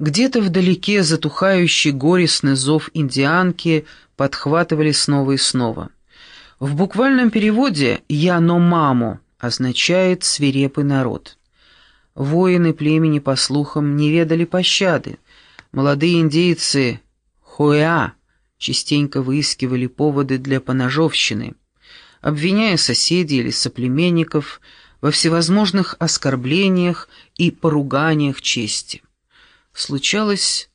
Где-то вдалеке затухающий горестный зов индианки подхватывали снова и снова. В буквальном переводе «я но маму» означает «свирепый народ». Воины племени, по слухам, не ведали пощады. Молодые индейцы Хуэа частенько выискивали поводы для поножовщины, обвиняя соседей или соплеменников во всевозможных оскорблениях и поруганиях чести. Случалось,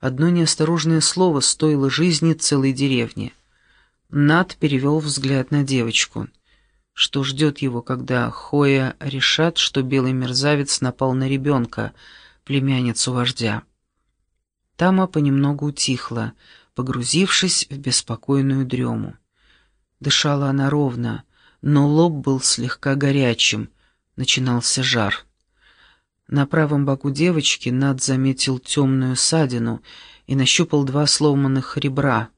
одно неосторожное слово стоило жизни целой деревни. Над перевел взгляд на девочку — что ждет его, когда Хоя решат, что белый мерзавец напал на ребенка, племянницу вождя. Тама понемногу утихла, погрузившись в беспокойную дрему. Дышала она ровно, но лоб был слегка горячим, начинался жар. На правом боку девочки Над заметил темную ссадину и нащупал два сломанных ребра,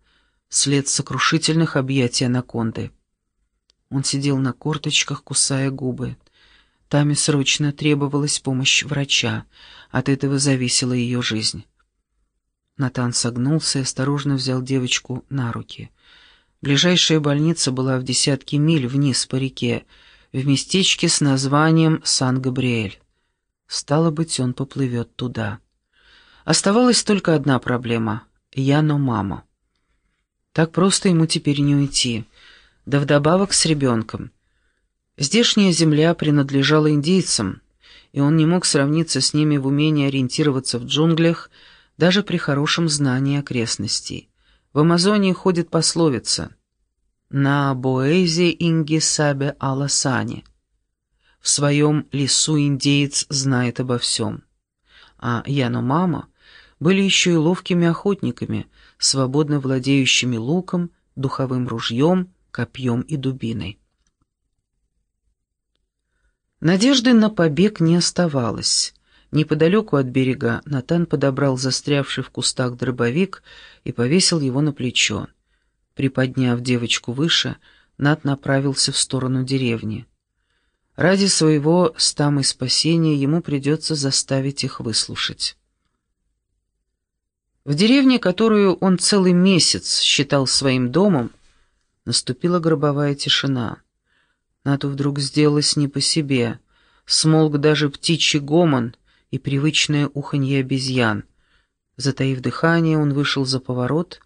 след сокрушительных объятий анаконды. Он сидел на корточках, кусая губы. Таме срочно требовалась помощь врача. От этого зависела ее жизнь. Натан согнулся и осторожно взял девочку на руки. Ближайшая больница была в десятке миль вниз по реке, в местечке с названием Сан-Габриэль. Стало быть, он поплывет туда. Оставалась только одна проблема — Яно мама. Так просто ему теперь не уйти — да вдобавок с ребенком. Здешняя земля принадлежала индейцам, и он не мог сравниться с ними в умении ориентироваться в джунглях даже при хорошем знании окрестностей. В Амазонии ходит пословица «На боэзе инги сабе аласани». В своем лесу индеец знает обо всем. А Яномама были еще и ловкими охотниками, свободно владеющими луком, духовым ружьем, копьем и дубиной. Надежды на побег не оставалось. Неподалеку от берега Натан подобрал застрявший в кустах дробовик и повесил его на плечо. Приподняв девочку выше, Нат направился в сторону деревни. Ради своего стамы спасения ему придется заставить их выслушать. В деревне, которую он целый месяц считал своим домом, Наступила гробовая тишина. Нату вдруг сделалось не по себе. Смолк даже птичий гомон и привычное уханье обезьян. Затаив дыхание, он вышел за поворот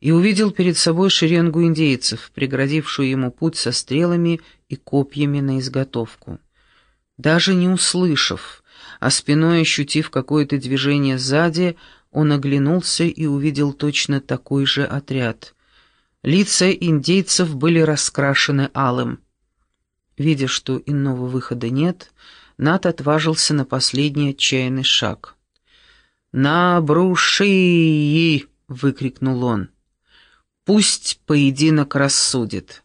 и увидел перед собой шеренгу индейцев, преградившую ему путь со стрелами и копьями на изготовку. Даже не услышав, а спиной ощутив какое-то движение сзади, он оглянулся и увидел точно такой же отряд — Лица индейцев были раскрашены алым. Видя, что иного выхода нет, Нат отважился на последний отчаянный шаг. «На бруши!» — выкрикнул он. «Пусть поединок рассудит».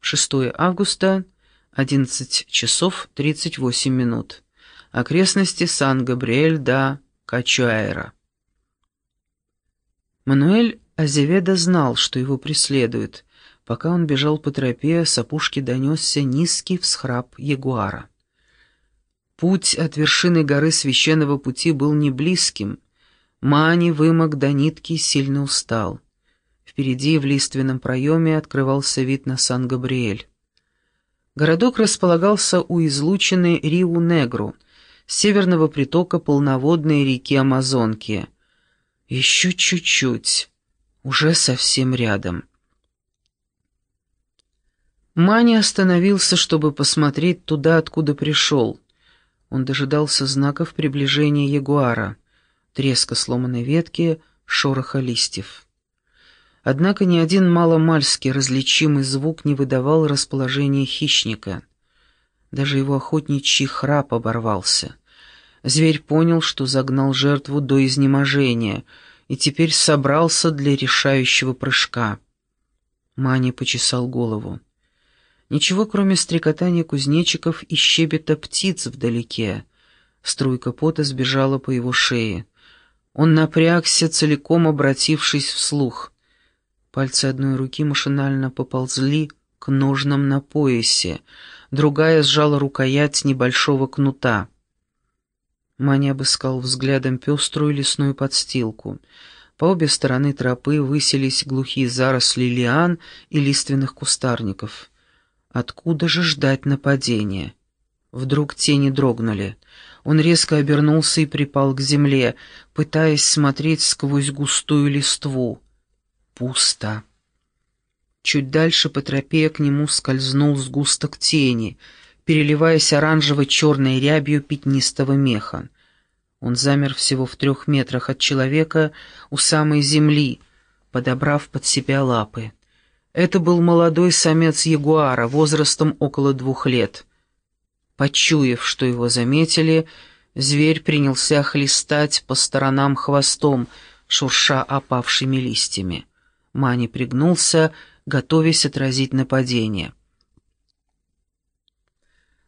6 августа, 11 часов 38 минут. Окрестности Сан-Габриэль да Качуайра. Мануэль Азеведа знал, что его преследуют. Пока он бежал по тропе, с опушки донесся низкий всхрап ягуара. Путь от вершины горы священного пути был не близким. Мани вымок до нитки сильно устал. Впереди в лиственном проеме открывался вид на Сан-Габриэль. Городок располагался у излучины Риу-Негру, северного притока полноводной реки Амазонки. Еще чуть-чуть уже совсем рядом. Мани остановился, чтобы посмотреть туда, откуда пришел. Он дожидался знаков приближения ягуара, треска сломанной ветки, шороха листьев. Однако ни один маломальский различимый звук не выдавал расположения хищника. Даже его охотничий храп оборвался. Зверь понял, что загнал жертву до изнеможения — и теперь собрался для решающего прыжка. Мани почесал голову. Ничего, кроме стрекотания кузнечиков и щебета птиц вдалеке. Струйка пота сбежала по его шее. Он напрягся, целиком обратившись вслух. Пальцы одной руки машинально поползли к ножнам на поясе, другая сжала рукоять небольшого кнута. Маня обыскал взглядом пеструю лесную подстилку. По обе стороны тропы высились глухие заросли лиан и лиственных кустарников. Откуда же ждать нападения? Вдруг тени дрогнули. Он резко обернулся и припал к земле, пытаясь смотреть сквозь густую листву. Пусто. Чуть дальше по тропе к нему скользнул сгусток тени — переливаясь оранжево-черной рябью пятнистого меха. Он замер всего в трех метрах от человека у самой земли, подобрав под себя лапы. Это был молодой самец ягуара, возрастом около двух лет. Почуяв, что его заметили, зверь принялся хлестать по сторонам хвостом, шурша опавшими листьями. Мани пригнулся, готовясь отразить нападение.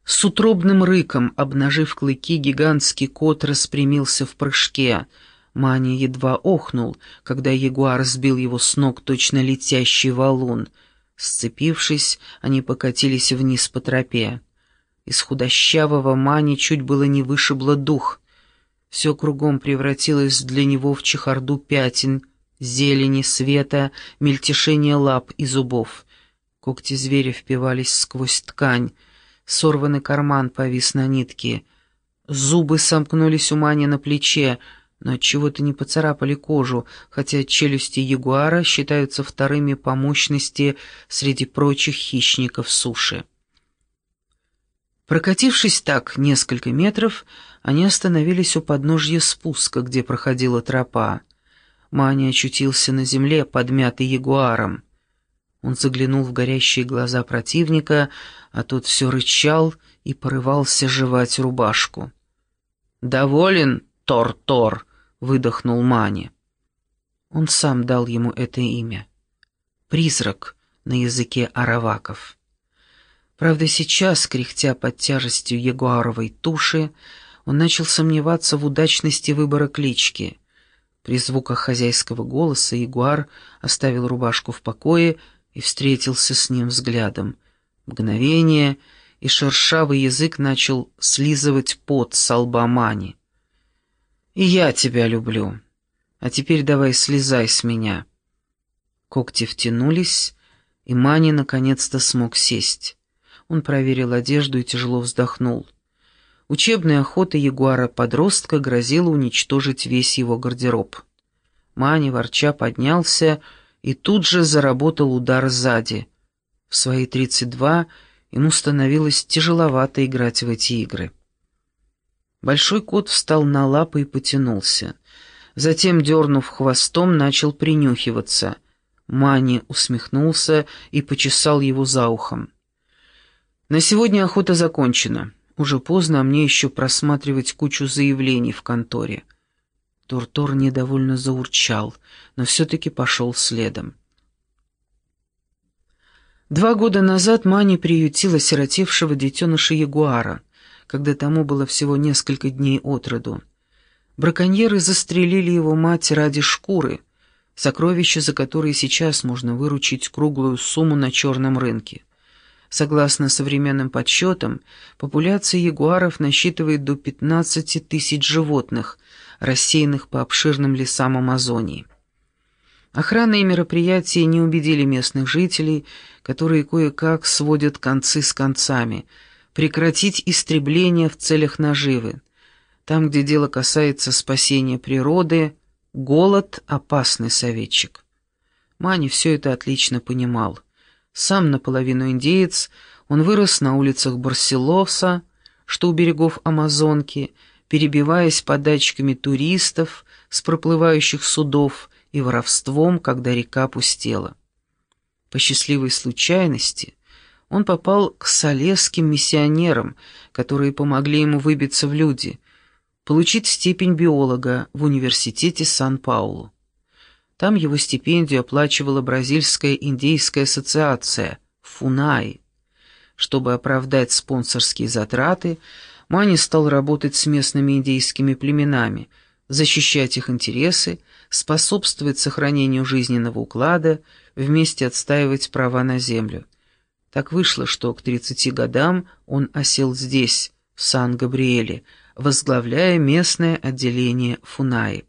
С утробным рыком, обнажив клыки, гигантский кот распрямился в прыжке. Мани едва охнул, когда ягуар сбил его с ног точно летящий валун. Сцепившись, они покатились вниз по тропе. Из худощавого Мани чуть было не вышибло дух. Все кругом превратилось для него в чехарду пятен, зелени, света, мельтешения лап и зубов. Когти зверя впивались сквозь ткань, Сорванный карман повис на нитке. Зубы сомкнулись у Мани на плече, но чего-то не поцарапали кожу, хотя челюсти ягуара считаются вторыми по мощности среди прочих хищников суши. Прокатившись так несколько метров, они остановились у подножья спуска, где проходила тропа. Мани очутился на земле, подмятый ягуаром. Он заглянул в горящие глаза противника, а тот все рычал и порывался жевать рубашку. «Доволен, Тор-Тор!» — выдохнул Мани. Он сам дал ему это имя. «Призрак» на языке араваков. Правда, сейчас, кряхтя под тяжестью ягуаровой туши, он начал сомневаться в удачности выбора клички. При звуках хозяйского голоса ягуар оставил рубашку в покое и встретился с ним взглядом. Мгновение, и шершавый язык начал слизывать пот с лба Мани. «И я тебя люблю. А теперь давай слезай с меня». Когти втянулись, и Мани наконец-то смог сесть. Он проверил одежду и тяжело вздохнул. Учебная охота ягуара-подростка грозила уничтожить весь его гардероб. Мани, ворча, поднялся и тут же заработал удар сзади. В свои 32 ему становилось тяжеловато играть в эти игры. Большой кот встал на лапы и потянулся. Затем, дернув хвостом, начал принюхиваться. Мани усмехнулся и почесал его за ухом. «На сегодня охота закончена. Уже поздно, а мне еще просматривать кучу заявлений в конторе». Туртор недовольно заурчал, но все-таки пошел следом. Два года назад Мани приютила сиротевшего детеныша ягуара, когда тому было всего несколько дней от роду. Браконьеры застрелили его мать ради шкуры, сокровища за которые сейчас можно выручить круглую сумму на черном рынке. Согласно современным подсчетам, популяция ягуаров насчитывает до 15 тысяч животных, рассеянных по обширным лесам Амазонии. Охранные мероприятия не убедили местных жителей, которые кое-как сводят концы с концами, прекратить истребление в целях наживы. Там, где дело касается спасения природы, голод — опасный советчик. Мани все это отлично понимал. Сам наполовину индеец, он вырос на улицах Барселоса, что у берегов Амазонки — перебиваясь подачками туристов с проплывающих судов и воровством, когда река пустела. По счастливой случайности он попал к салесским миссионерам, которые помогли ему выбиться в люди, получить степень биолога в университете Сан-Паулу. Там его стипендию оплачивала Бразильская индейская ассоциация «ФУНАИ». Чтобы оправдать спонсорские затраты, Мани стал работать с местными индейскими племенами, защищать их интересы, способствовать сохранению жизненного уклада, вместе отстаивать права на землю. Так вышло, что к 30 годам он осел здесь, в Сан-Габриэле, возглавляя местное отделение Фунаи.